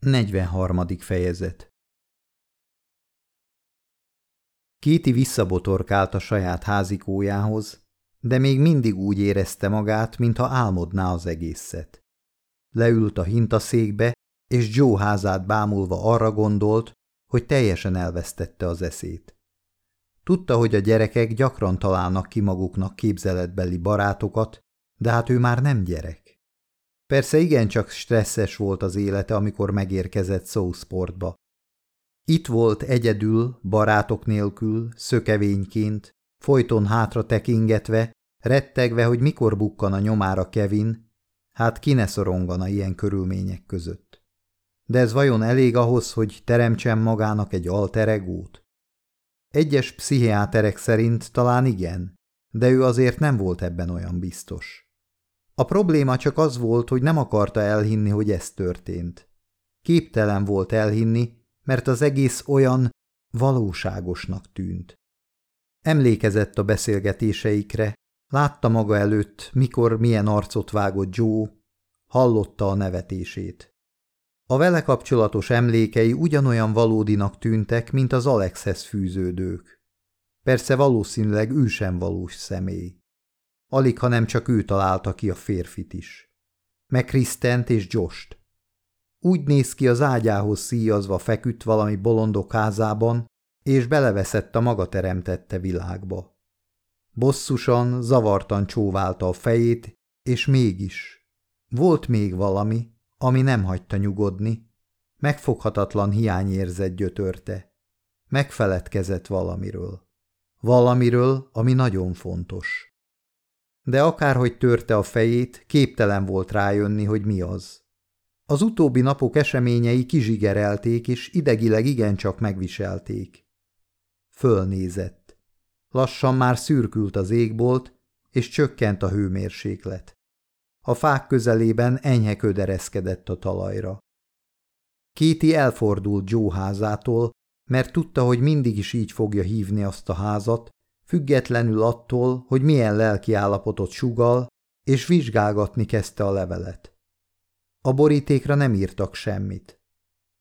43. fejezet Kéti visszabotorkált a saját házikójához, de még mindig úgy érezte magát, mintha álmodná az egészet. Leült a hintaszékbe, és Joe házát bámulva arra gondolt, hogy teljesen elvesztette az eszét. Tudta, hogy a gyerekek gyakran találnak ki maguknak képzeletbeli barátokat, de hát ő már nem gyerek. Persze igencsak stresszes volt az élete, amikor megérkezett Southportba. Itt volt egyedül, barátok nélkül, szökevényként, folyton hátra tekingetve, rettegve, hogy mikor bukkan a nyomára Kevin, hát ki ne szorongana ilyen körülmények között. De ez vajon elég ahhoz, hogy teremtsen magának egy alteregót? Egyes pszichiáterek szerint talán igen, de ő azért nem volt ebben olyan biztos. A probléma csak az volt, hogy nem akarta elhinni, hogy ez történt. Képtelen volt elhinni, mert az egész olyan valóságosnak tűnt. Emlékezett a beszélgetéseikre, látta maga előtt, mikor milyen arcot vágott Joe, hallotta a nevetését. A vele kapcsolatos emlékei ugyanolyan valódinak tűntek, mint az Alexhez fűződők. Persze valószínűleg ő sem valós személy. Alig, ha nem csak ő találta ki a férfit is. Meg Krisztent és Jost. Úgy néz ki az ágyához szíjazva feküdt valami bolondok házában, és beleveszett a maga teremtette világba. Bosszusan, zavartan csóválta a fejét, és mégis. Volt még valami, ami nem hagyta nyugodni. Megfoghatatlan hiányérzet gyötörte. Megfeledkezett valamiről. Valamiről, ami nagyon fontos de akárhogy törte a fejét, képtelen volt rájönni, hogy mi az. Az utóbbi napok eseményei kizsigerelték, és idegileg igencsak megviselték. Fölnézett. Lassan már szürkült az égbolt, és csökkent a hőmérséklet. A fák közelében enyhe ködereszkedett a talajra. Kéti elfordult Joe házától, mert tudta, hogy mindig is így fogja hívni azt a házat, függetlenül attól, hogy milyen lelki állapotot sugal, és vizsgálgatni kezdte a levelet. A borítékra nem írtak semmit.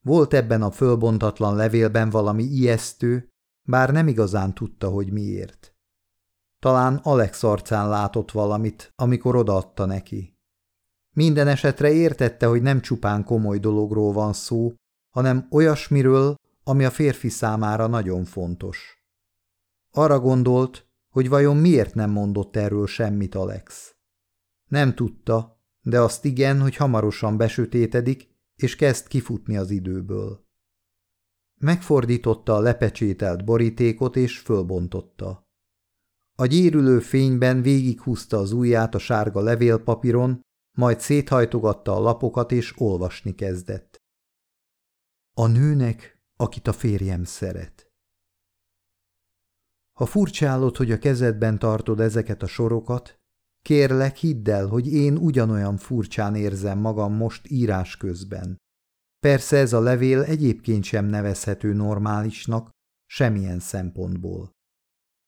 Volt ebben a fölbontatlan levélben valami ijesztő, bár nem igazán tudta, hogy miért. Talán Alex arcán látott valamit, amikor odaadta neki. Minden esetre értette, hogy nem csupán komoly dologról van szó, hanem olyasmiről, ami a férfi számára nagyon fontos. Arra gondolt, hogy vajon miért nem mondott erről semmit Alex. Nem tudta, de azt igen, hogy hamarosan besötétedik, és kezd kifutni az időből. Megfordította a lepecsételt borítékot, és fölbontotta. A gyérülő fényben végighúzta az ujját a sárga levélpapíron, majd széthajtogatta a lapokat, és olvasni kezdett. A nőnek, akit a férjem szeret. Ha furcsálod, hogy a kezedben tartod ezeket a sorokat, kérlek, hidd el, hogy én ugyanolyan furcsán érzem magam most írás közben. Persze ez a levél egyébként sem nevezhető normálisnak, semmilyen szempontból.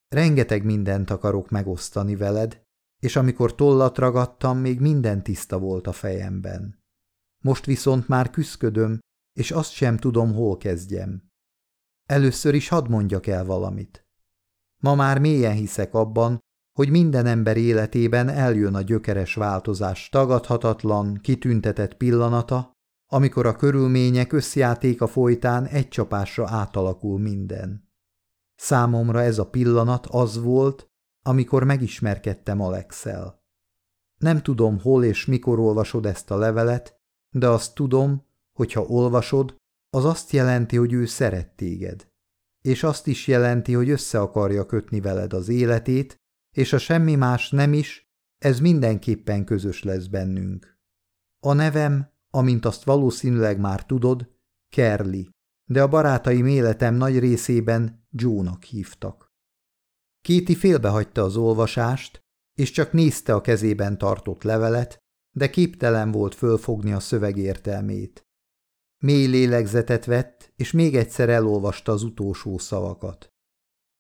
Rengeteg mindent akarok megosztani veled, és amikor tollat ragadtam, még minden tiszta volt a fejemben. Most viszont már küszködöm, és azt sem tudom, hol kezdjem. Először is hadd mondjak el valamit. Ma már mélyen hiszek abban, hogy minden ember életében eljön a gyökeres változás tagadhatatlan, kitüntetett pillanata, amikor a körülmények összjátéka folytán egy csapásra átalakul minden. Számomra ez a pillanat az volt, amikor megismerkedtem Alexel. Nem tudom, hol és mikor olvasod ezt a levelet, de azt tudom, hogy ha olvasod, az azt jelenti, hogy ő szeret téged és azt is jelenti, hogy össze akarja kötni veled az életét, és a semmi más nem is, ez mindenképpen közös lesz bennünk. A nevem, amint azt valószínűleg már tudod, Kerli, de a barátaim életem nagy részében Joe-nak hívtak. Kéti félbehagyta az olvasást, és csak nézte a kezében tartott levelet, de képtelen volt fölfogni a szöveg értelmét. Mély lélegzetet vett, és még egyszer elolvasta az utolsó szavakat.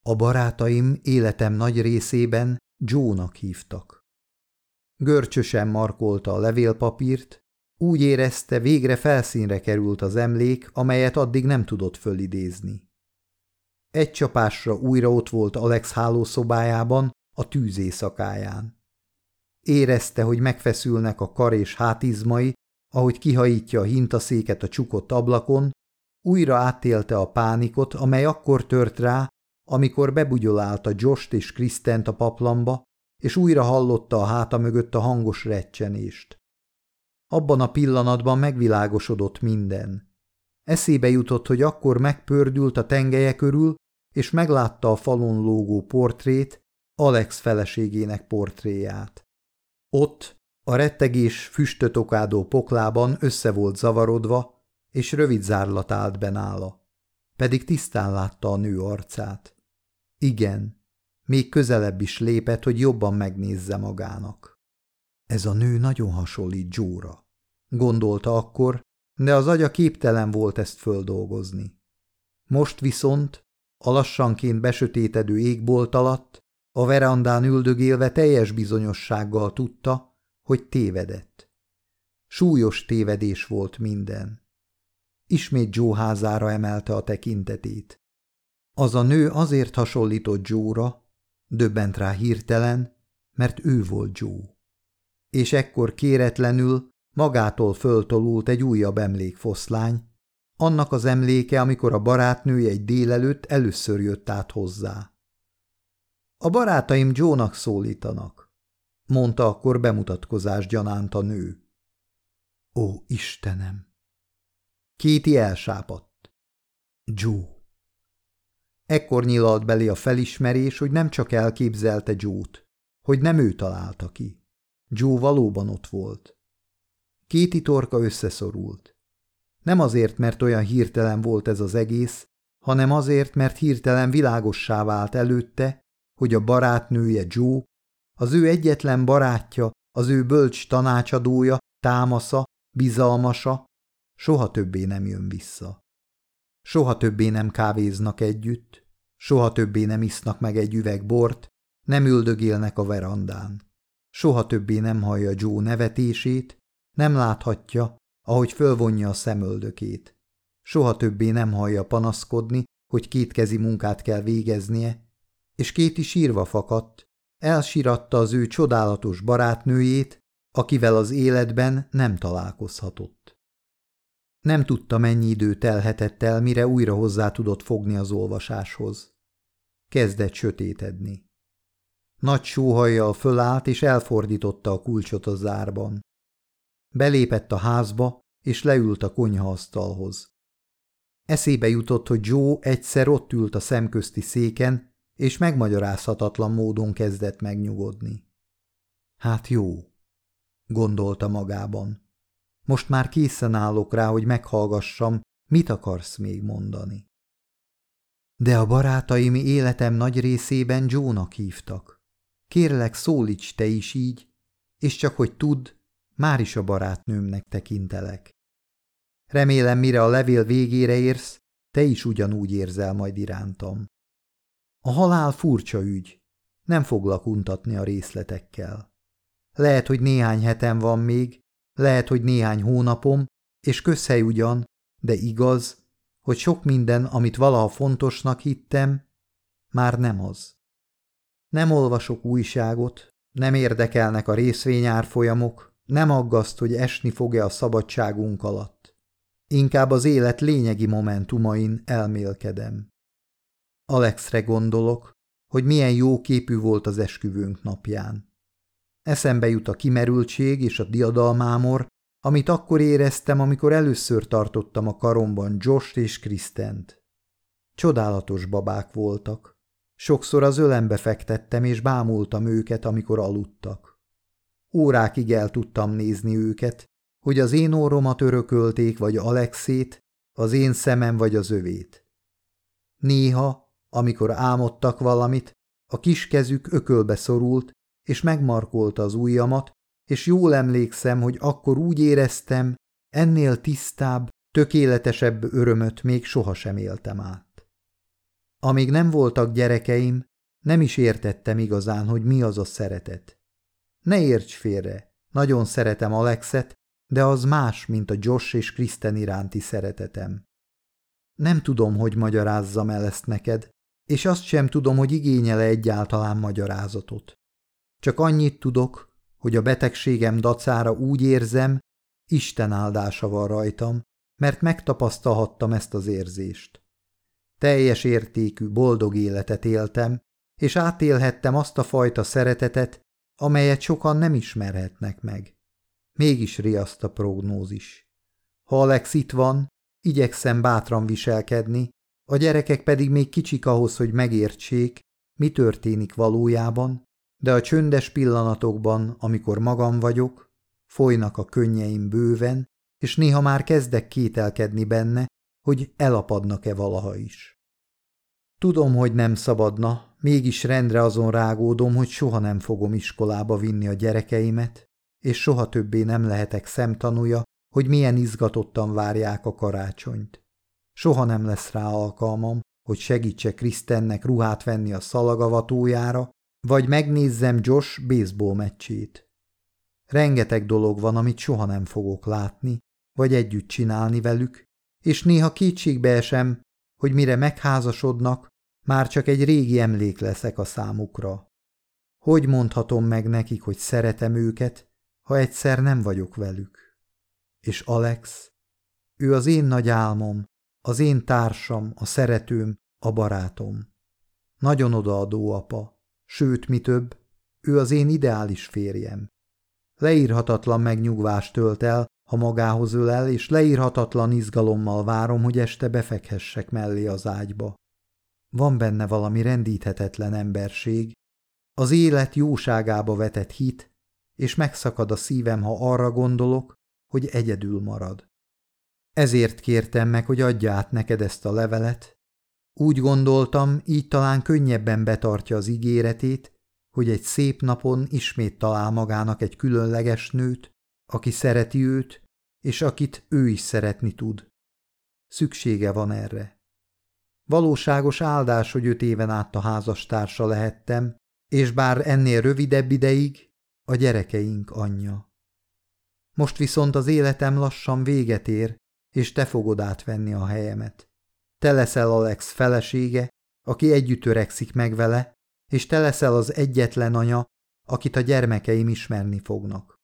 A barátaim életem nagy részében Joe-nak hívtak. Görcsösen markolta a levélpapírt, Úgy érezte, végre felszínre került az emlék, amelyet addig nem tudott fölidézni. Egy csapásra újra ott volt Alex hálószobájában, a tűz éjszakáján. Érezte, hogy megfeszülnek a kar és hátizmai, ahogy kihajítja a hintaszéket a csukott ablakon, újra átélte a pánikot, amely akkor tört rá, amikor bebugyolálta Jost és Krisztent a paplamba, és újra hallotta a háta mögött a hangos recsenést. Abban a pillanatban megvilágosodott minden. Eszébe jutott, hogy akkor megpördült a tengelye körül, és meglátta a falon lógó portrét, Alex feleségének portréját. Ott, a rettegés füstöt okádó poklában össze volt zavarodva, és rövid zárlat állt be nála. Pedig tisztán látta a nő arcát. Igen, még közelebb is lépett, hogy jobban megnézze magának. Ez a nő nagyon hasonlít Jóra, gondolta akkor, de az agya képtelen volt ezt földolgozni. Most viszont, a lassanként besötétedő égbolt alatt, a verandán üldögélve teljes bizonyossággal tudta, hogy tévedett. Súlyos tévedés volt minden. Ismét Joe házára emelte a tekintetét. Az a nő azért hasonlított Joe-ra, döbbent rá hirtelen, mert ő volt Joe. És ekkor kéretlenül magától föltolult egy újabb emlékfoszlány, annak az emléke, amikor a barátnője egy délelőtt először jött át hozzá. A barátaim Joe-nak szólítanak, mondta akkor bemutatkozás gyanánt a nő. Ó, Istenem! Kéti elsápadt. Joe. Ekkor nyilalt belé a felismerés, hogy nem csak elképzelte Joe-t, hogy nem ő találta ki. Joe valóban ott volt. Kéti torka összeszorult. Nem azért, mert olyan hirtelen volt ez az egész, hanem azért, mert hirtelen világossá vált előtte, hogy a barátnője Joe, az ő egyetlen barátja, az ő bölcs tanácsadója, támasza, bizalmasa, soha többé nem jön vissza. Soha többé nem kávéznak együtt, soha többé nem isznak meg egy üveg bort, nem üldögélnek a verandán. Soha többé nem hallja Joe nevetését, nem láthatja, ahogy fölvonja a szemöldökét. Soha többé nem hallja panaszkodni, hogy kétkezi munkát kell végeznie, és Kéti sírva fakadt, elsíratta az ő csodálatos barátnőjét, akivel az életben nem találkozhatott. Nem tudta, mennyi idő telhetett el, mire újra hozzá tudott fogni az olvasáshoz. Kezdett sötétedni. Nagy sóhajjal fölállt, és elfordította a kulcsot a zárban. Belépett a házba, és leült a konyhaasztalhoz. Eszébe jutott, hogy Joe egyszer ott ült a szemközti széken, és megmagyarázhatatlan módon kezdett megnyugodni. Hát jó, gondolta magában. Most már készen állok rá, hogy meghallgassam, mit akarsz még mondani. De a barátaim életem nagy részében Jónak hívtak. Kérlek, szólíts te is így, és csak hogy tudd, már is a barátnőmnek tekintelek. Remélem, mire a levél végére érsz, te is ugyanúgy érzel majd irántam. A halál furcsa ügy, nem foglak untatni a részletekkel. Lehet, hogy néhány hetem van még, lehet, hogy néhány hónapom, és közhely ugyan, de igaz, hogy sok minden, amit valaha fontosnak hittem, már nem az. Nem olvasok újságot, nem érdekelnek a részvényárfolyamok, nem aggaszt, hogy esni fog-e a szabadságunk alatt. Inkább az élet lényegi momentumain elmélkedem. Alexre gondolok, hogy milyen jó képű volt az esküvőnk napján. Eszembe jut a kimerültség és a diadalmámor, amit akkor éreztem, amikor először tartottam a karomban Josh és Kristent. Csodálatos babák voltak. Sokszor az ölembe fektettem, és bámultam őket, amikor aludtak. Órákig el tudtam nézni őket, hogy az én orromat örökölték, vagy Alexét, az én szemem, vagy az övét. Néha, amikor álmodtak valamit, a kis kezük ökölbe szorult, és megmarkolta az ujjamat, és jól emlékszem, hogy akkor úgy éreztem, ennél tisztább, tökéletesebb örömöt még sohasem éltem át. Amíg nem voltak gyerekeim, nem is értettem igazán, hogy mi az a szeretet. Ne érts félre, nagyon szeretem Alexet, de az más, mint a Josh és Kristen iránti szeretetem. Nem tudom, hogy magyarázzam el ezt neked, és azt sem tudom, hogy igényele egyáltalán magyarázatot. Csak annyit tudok, hogy a betegségem dacára úgy érzem, Isten áldása van rajtam, mert megtapasztalhattam ezt az érzést. Teljes értékű, boldog életet éltem, és átélhettem azt a fajta szeretetet, amelyet sokan nem ismerhetnek meg. Mégis riaszt a prognózis. Ha Alex itt van, igyekszem bátran viselkedni, a gyerekek pedig még kicsik ahhoz, hogy megértsék, mi történik valójában, de a csöndes pillanatokban, amikor magam vagyok, folynak a könnyeim bőven, és néha már kezdek kételkedni benne, hogy elapadnak-e valaha is. Tudom, hogy nem szabadna, mégis rendre azon rágódom, hogy soha nem fogom iskolába vinni a gyerekeimet, és soha többé nem lehetek szemtanúja, hogy milyen izgatottan várják a karácsonyt. Soha nem lesz rá alkalmam, hogy segítse Krisztennek ruhát venni a szalagavatójára, vagy megnézzem Josh baseball meccsét. Rengeteg dolog van, amit soha nem fogok látni, vagy együtt csinálni velük, és néha kétségbe esem, hogy mire megházasodnak, már csak egy régi emlék leszek a számukra. Hogy mondhatom meg nekik, hogy szeretem őket, ha egyszer nem vagyok velük? És Alex? Ő az én nagy álmom, az én társam, a szeretőm, a barátom. Nagyon odaadó apa, sőt, mi több, ő az én ideális férjem. Leírhatatlan megnyugvást tölt el, ha magához ölel, és leírhatatlan izgalommal várom, hogy este befekhessek mellé az ágyba. Van benne valami rendíthetetlen emberség, az élet jóságába vetett hit, és megszakad a szívem, ha arra gondolok, hogy egyedül marad. Ezért kértem meg, hogy adja át neked ezt a levelet. Úgy gondoltam, így talán könnyebben betartja az ígéretét, hogy egy szép napon ismét talál magának egy különleges nőt, aki szereti őt, és akit ő is szeretni tud. Szüksége van erre. Valóságos áldás, hogy öt éven át a házastársa lehettem, és bár ennél rövidebb ideig, a gyerekeink anyja. Most viszont az életem lassan véget ér, és te fogod átvenni a helyemet. Te leszel Alex felesége, aki együtt törekszik meg vele, és te leszel az egyetlen anya, akit a gyermekeim ismerni fognak.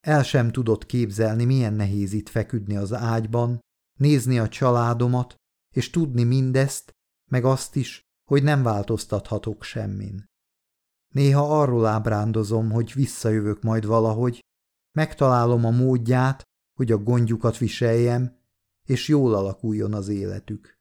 El sem tudod képzelni, milyen nehéz itt feküdni az ágyban, nézni a családomat, és tudni mindezt, meg azt is, hogy nem változtathatok semmin. Néha arról ábrándozom, hogy visszajövök majd valahogy, megtalálom a módját, hogy a gondjukat viseljem, és jól alakuljon az életük.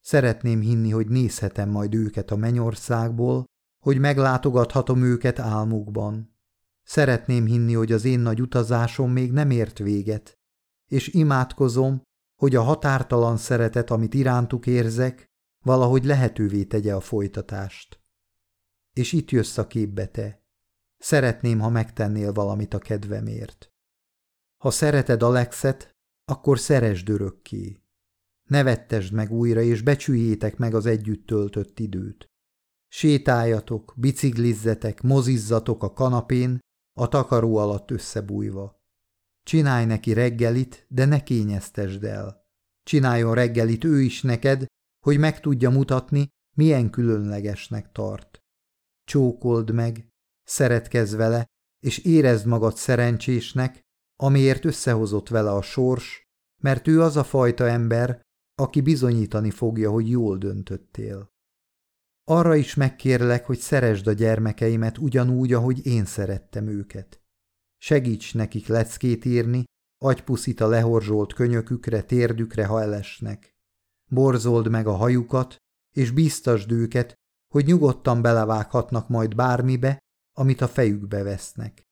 Szeretném hinni, hogy nézhetem majd őket a mennyországból, hogy meglátogathatom őket álmukban. Szeretném hinni, hogy az én nagy utazásom még nem ért véget, és imádkozom, hogy a határtalan szeretet, amit irántuk érzek, valahogy lehetővé tegye a folytatást. És itt jössz a képbe te. Szeretném, ha megtennél valamit a kedvemért. Ha szereted Alexet, akkor szeresd örökké. Nevettesd meg újra, és becsüljétek meg az együtt töltött időt. Sétáljatok, biciklizzetek, mozizzatok a kanapén, a takaró alatt összebújva. Csinálj neki reggelit, de ne kényeztesd el. Csináljon reggelit ő is neked, hogy meg tudja mutatni, milyen különlegesnek tart. Csókold meg, szeretkezz vele, és érezd magad szerencsésnek, amiért összehozott vele a sors, mert ő az a fajta ember, aki bizonyítani fogja, hogy jól döntöttél. Arra is megkérlek, hogy szeresd a gyermekeimet ugyanúgy, ahogy én szerettem őket. Segíts nekik leckét írni, agypuszit a lehorzsolt könyökükre, térdükre, ha elesnek. Borzold meg a hajukat, és biztasd őket, hogy nyugodtan belevághatnak majd bármibe, amit a fejükbe vesznek.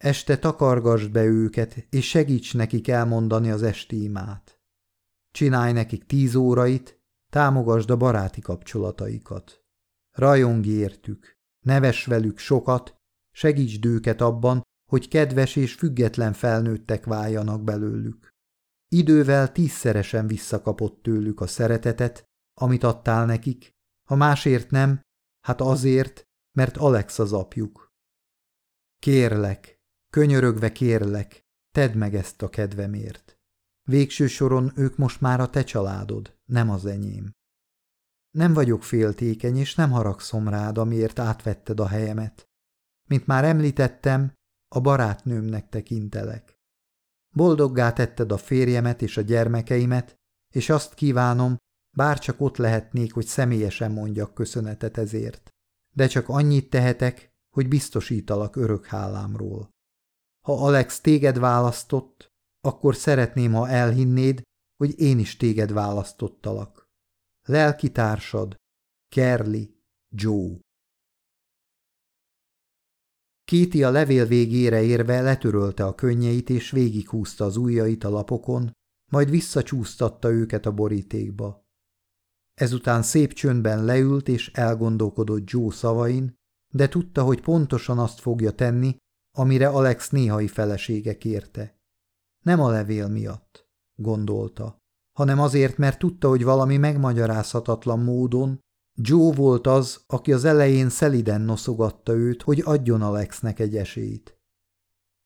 Este takargasd be őket, és segíts nekik elmondani az esti imát. Csinálj nekik tíz órait, támogasd a baráti kapcsolataikat. Rajong értük, neves velük sokat, segítsd őket abban, hogy kedves és független felnőttek váljanak belőlük. Idővel tízszeresen visszakapott tőlük a szeretetet, amit adtál nekik, ha másért nem, hát azért, mert Alex az apjuk. Kérlek, könyörögve kérlek, Tedd meg ezt a kedvemért. Végső soron ők most már a te családod, nem az enyém. Nem vagyok féltékeny, és nem haragszom rád, amiért átvetted a helyemet. Mint már említettem, a barátnőmnek tekintelek. Boldoggá tetted a férjemet és a gyermekeimet, és azt kívánom, bár csak ott lehetnék, hogy személyesen mondjak köszönetet ezért. De csak annyit tehetek, hogy biztosítalak örök hálámról. Ha Alex téged választott, akkor szeretném, ha elhinnéd, hogy én is téged választottalak. Lelkitársad, Kerli, Joe. Kéti a levél végére érve letörölte a könnyeit és végighúzta az ujjait a lapokon, majd visszacsúsztatta őket a borítékba. Ezután szép csöndben leült és elgondolkodott Joe szavain, de tudta, hogy pontosan azt fogja tenni, amire Alex néhai felesége kérte. Nem a levél miatt, gondolta, hanem azért, mert tudta, hogy valami megmagyarázhatatlan módon Joe volt az, aki az elején szeliden noszogatta őt, hogy adjon Alexnek egy esélyt.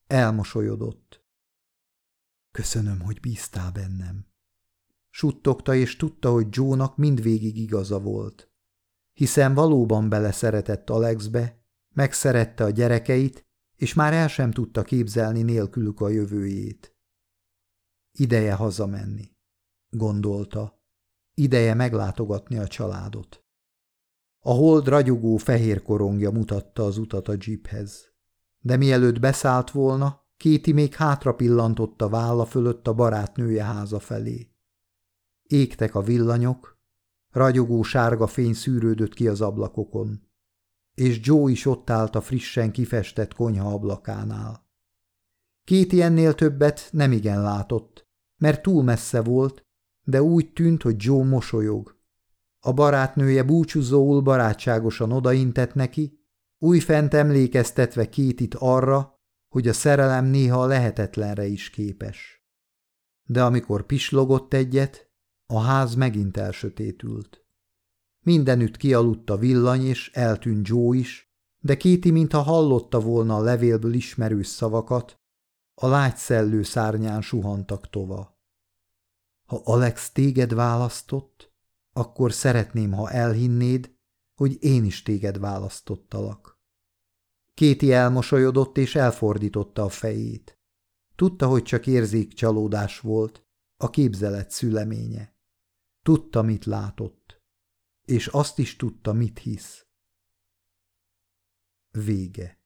Elmosolyodott. Köszönöm, hogy bíztál bennem. Suttogta, és tudta, hogy Joe-nak mindvégig igaza volt. Hiszen valóban beleszeretett Alexbe, megszerette a gyerekeit, és már el sem tudta képzelni nélkülük a jövőjét. Ideje hazamenni, gondolta. Ideje meglátogatni a családot. A hold ragyogó fehér korongja mutatta az utat a jeephez. De mielőtt beszállt volna, Kéti még hátra pillantott a válla fölött a barátnője háza felé. Égtek a villanyok, ragyogó sárga fény szűrődött ki az ablakokon, és Joe is ott állt a frissen kifestett konyha ablakánál. Kéti ennél többet nem igen látott, mert túl messze volt, de úgy tűnt, hogy Joe mosolyog. A barátnője búcsúzóul barátságosan odaintett neki, újfent emlékeztetve Kétit arra, hogy a szerelem néha lehetetlenre is képes. De amikor pislogott egyet, a ház megint elsötétült. Mindenütt kialudt a villany, és eltűnt Joe is, de Kéti, mintha hallotta volna a levélből ismerős szavakat, a lágy szellő szárnyán suhantak tova. Ha Alex téged választott, akkor szeretném, ha elhinnéd, hogy én is téged választottalak. Kéti elmosolyodott és elfordította a fejét. Tudta, hogy csak csalódás volt, a képzelet szüleménye. Tudta, mit látott, és azt is tudta, mit hisz. Vége